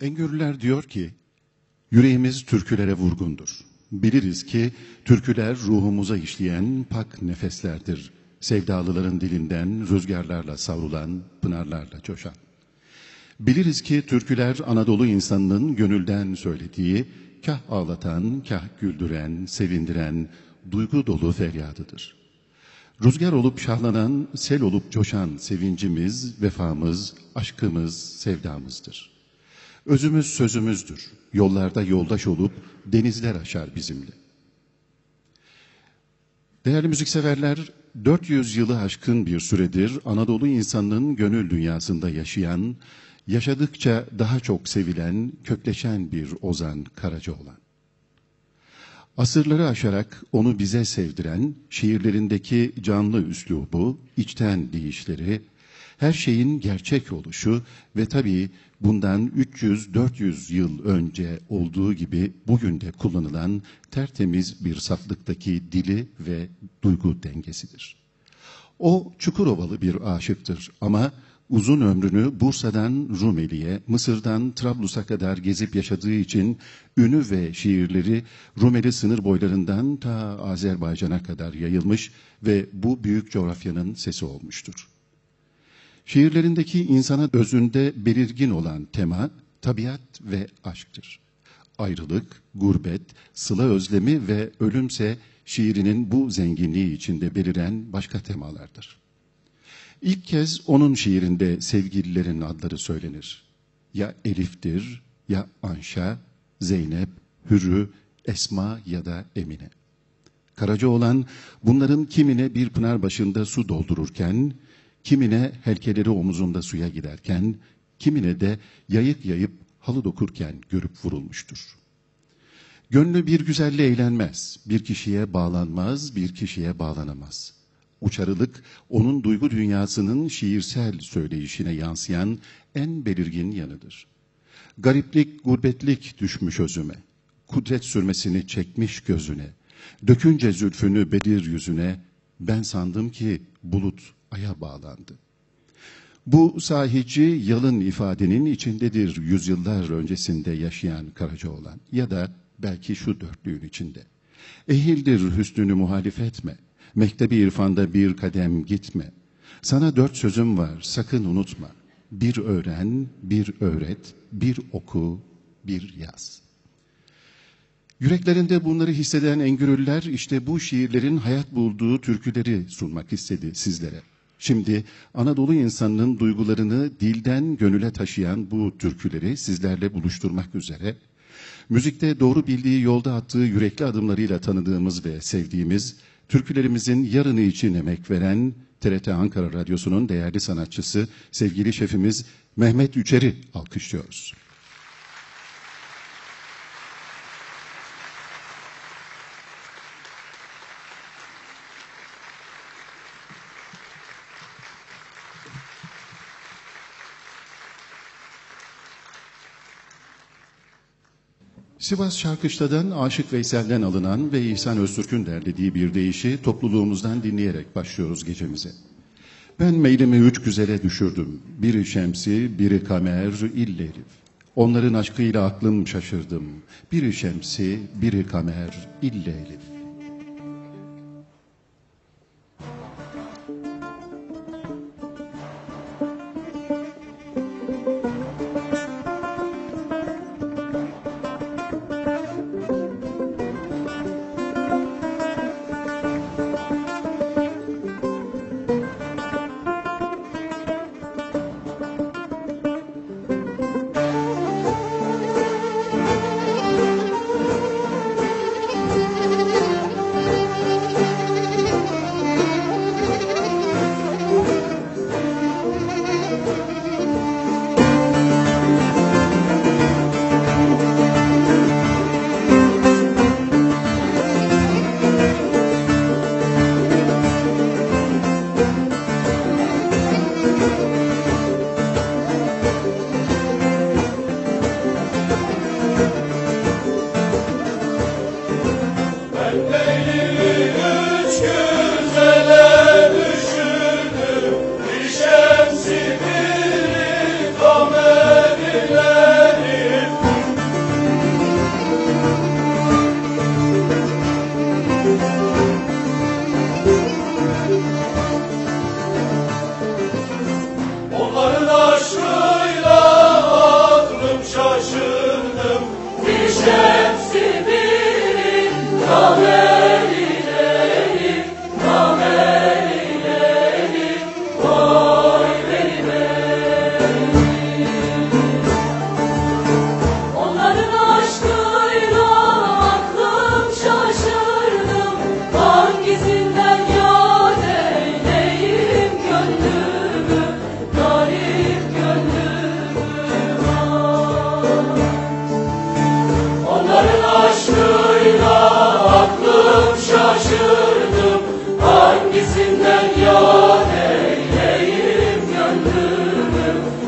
Engürlüler diyor ki, yüreğimiz türkülere vurgundur. Biliriz ki türküler ruhumuza işleyen pak nefeslerdir. Sevdalıların dilinden rüzgarlarla savrulan, pınarlarla coşan. Biliriz ki türküler Anadolu insanının gönülden söylediği, kah ağlatan, kah güldüren, sevindiren, duygu dolu feryadıdır. Rüzgar olup şahlanan, sel olup coşan sevincimiz, vefamız, aşkımız, sevdamızdır. Özümüz sözümüzdür. Yollarda yoldaş olup denizler aşar bizimle. Değerli müzikseverler, 400 yılı aşkın bir süredir Anadolu insanının gönül dünyasında yaşayan, yaşadıkça daha çok sevilen, kökleşen bir Ozan Karacaoğlan. Asırları aşarak onu bize sevdiren, şiirlerindeki canlı üslubu, içten deyişleri, her şeyin gerçek oluşu ve tabii bundan 300-400 yıl önce olduğu gibi bugün de kullanılan tertemiz bir saflıktaki dili ve duygu dengesidir. O Çukurovalı bir aşıktır ama uzun ömrünü Bursa'dan Rumeli'ye, Mısır'dan Trablus'a kadar gezip yaşadığı için ünü ve şiirleri Rumeli sınır boylarından ta Azerbaycan'a kadar yayılmış ve bu büyük coğrafyanın sesi olmuştur. Şiirlerindeki insana özünde belirgin olan tema tabiat ve aşktır. Ayrılık, gurbet, sıla özlemi ve ölümse şiirinin bu zenginliği içinde beliren başka temalardır. İlk kez onun şiirinde sevgililerin adları söylenir. Ya Elif'tir, ya Anşa, Zeynep, Hürrü, Esma ya da Emine. Karaca olan bunların kimine bir pınar başında su doldururken, kimine helkeleri omuzunda suya giderken, kimine de yayık yayıp halı dokurken görüp vurulmuştur. Gönlü bir güzelle eğlenmez, bir kişiye bağlanmaz, bir kişiye bağlanamaz. Uçarılık, onun duygu dünyasının şiirsel söyleyişine yansıyan en belirgin yanıdır. Gariplik, gurbetlik düşmüş özüme, kudret sürmesini çekmiş gözüne, dökünce zülfünü bedir yüzüne, ben sandım ki bulut aya bağlandı. Bu sahici yalın ifadenin içindedir yüzyıllar öncesinde yaşayan Karacaoğlan ya da belki şu dörtlüğün içinde. Ehildir hüsnünü muhalif etme, mektebi irfanda bir kadem gitme. Sana dört sözüm var sakın unutma. Bir öğren, bir öğret, bir oku, bir yaz. Yüreklerinde bunları hisseden Engürüller işte bu şiirlerin hayat bulduğu türküleri sunmak istedi sizlere. Şimdi Anadolu insanının duygularını dilden gönüle taşıyan bu türküleri sizlerle buluşturmak üzere müzikte doğru bildiği yolda attığı yürekli adımlarıyla tanıdığımız ve sevdiğimiz türkülerimizin yarını için emek veren TRT Ankara Radyosu'nun değerli sanatçısı sevgili şefimiz Mehmet Üçer'i alkışlıyoruz. Sivas Şarkışla'dan Aşık Veysel'den alınan ve İhsan Öztürk'ün derlediği bir deyişi topluluğumuzdan dinleyerek başlıyoruz gecemize. Ben meylimi üç güzele düşürdüm. Biri Şemsi, biri Kamer, illerif. Onların aşkıyla aklım şaşırdım. Biri Şemsi, biri Kamer, ille.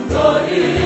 glory.